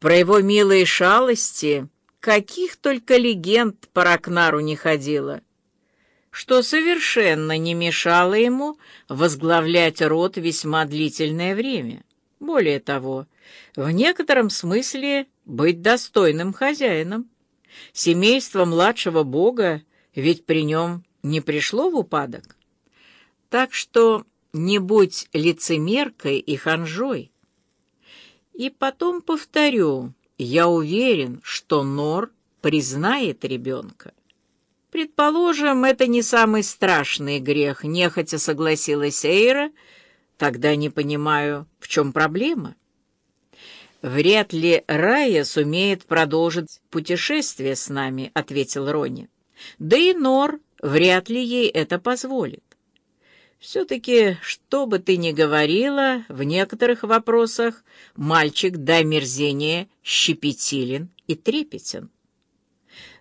Про его милые шалости каких только легенд по Ракнару не ходило, что совершенно не мешало ему возглавлять род весьма длительное время. Более того, в некотором смысле быть достойным хозяином. Семейство младшего бога ведь при нем не пришло в упадок. Так что не будь лицемеркой и ханжой. И потом повторю, я уверен, что Нор признает ребенка. Предположим, это не самый страшный грех, нехотя согласилась Эйра, тогда не понимаю, в чем проблема. «Вряд ли Рая сумеет продолжить путешествие с нами», — ответил Рони. «Да и Нор вряд ли ей это позволит. Все-таки, что бы ты ни говорила, в некоторых вопросах мальчик до мерзения щепетилен и трепетен.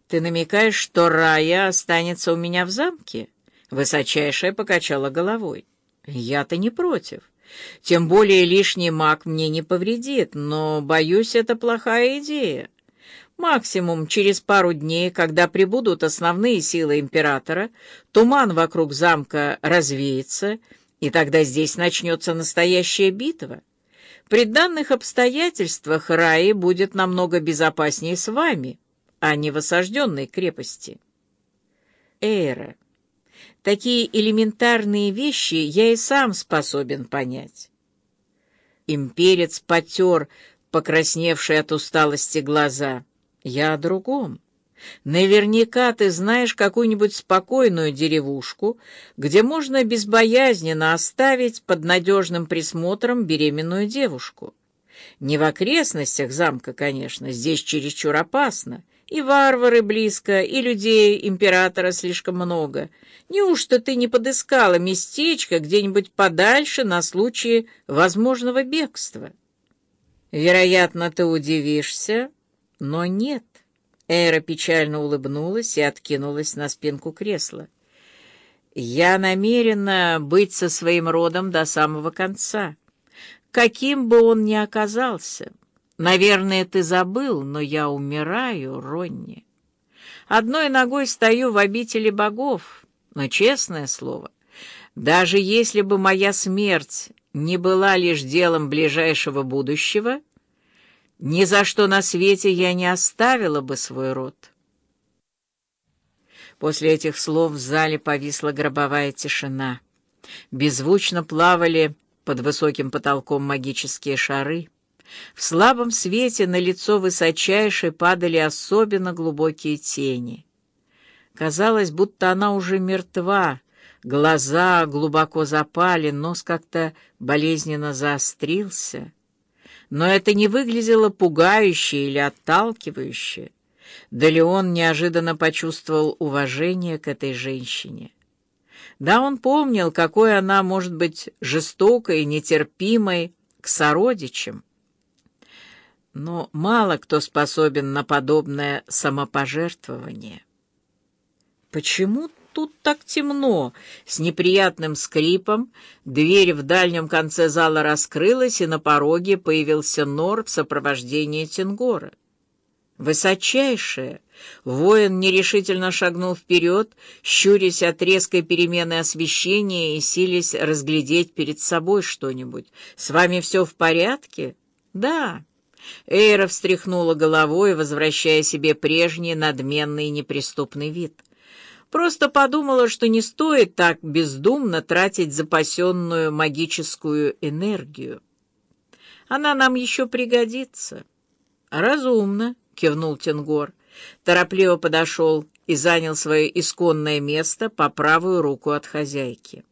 Ты намекаешь, что Рая останется у меня в замке?» Высочайшая покачала головой. «Я-то не против. Тем более лишний маг мне не повредит, но, боюсь, это плохая идея. Максимум через пару дней, когда прибудут основные силы императора, туман вокруг замка развеется, и тогда здесь начнется настоящая битва. При данных обстоятельствах Раи будет намного безопаснее с вами, а не в осажденной крепости. Эйра. Такие элементарные вещи я и сам способен понять. Имперец потер покрасневшие от усталости глаза. Я о другом. Наверняка ты знаешь какую-нибудь спокойную деревушку, где можно безбоязненно оставить под надежным присмотром беременную девушку. Не в окрестностях замка, конечно, здесь чересчур опасно, и варвары близко, и людей императора слишком много. Неужто ты не подыскала местечко где-нибудь подальше на случай возможного бегства? Вероятно, ты удивишься, но нет. Эра печально улыбнулась и откинулась на спинку кресла. Я намерена быть со своим родом до самого конца, каким бы он ни оказался. Наверное, ты забыл, но я умираю, Ронни. Одной ногой стою в обители богов, но, честное слово, даже если бы моя смерть не была лишь делом ближайшего будущего, ни за что на свете я не оставила бы свой род. После этих слов в зале повисла гробовая тишина. Беззвучно плавали под высоким потолком магические шары — в слабом свете на лицо высочайшей падали особенно глубокие тени. Казалось, будто она уже мертва, глаза глубоко запали, нос как-то болезненно заострился. Но это не выглядело пугающе или отталкивающе. Да Леон неожиданно почувствовал уважение к этой женщине. Да, он помнил, какой она может быть жестокой и нетерпимой к сородичам но мало кто способен на подобное самопожертвование. Почему тут так темно? С неприятным скрипом дверь в дальнем конце зала раскрылась, и на пороге появился Нор в сопровождении Тенгора. Высочайшее! Воин нерешительно шагнул вперед, щурясь от резкой перемены освещения и силясь разглядеть перед собой что-нибудь. «С вами все в порядке?» «Да». Эйра встряхнула головой, возвращая себе прежний надменный неприступный вид. Просто подумала, что не стоит так бездумно тратить запасенную магическую энергию. Она нам еще пригодится. «Разумно», — кивнул Тенгор. Торопливо подошел и занял свое исконное место по правую руку от хозяйки.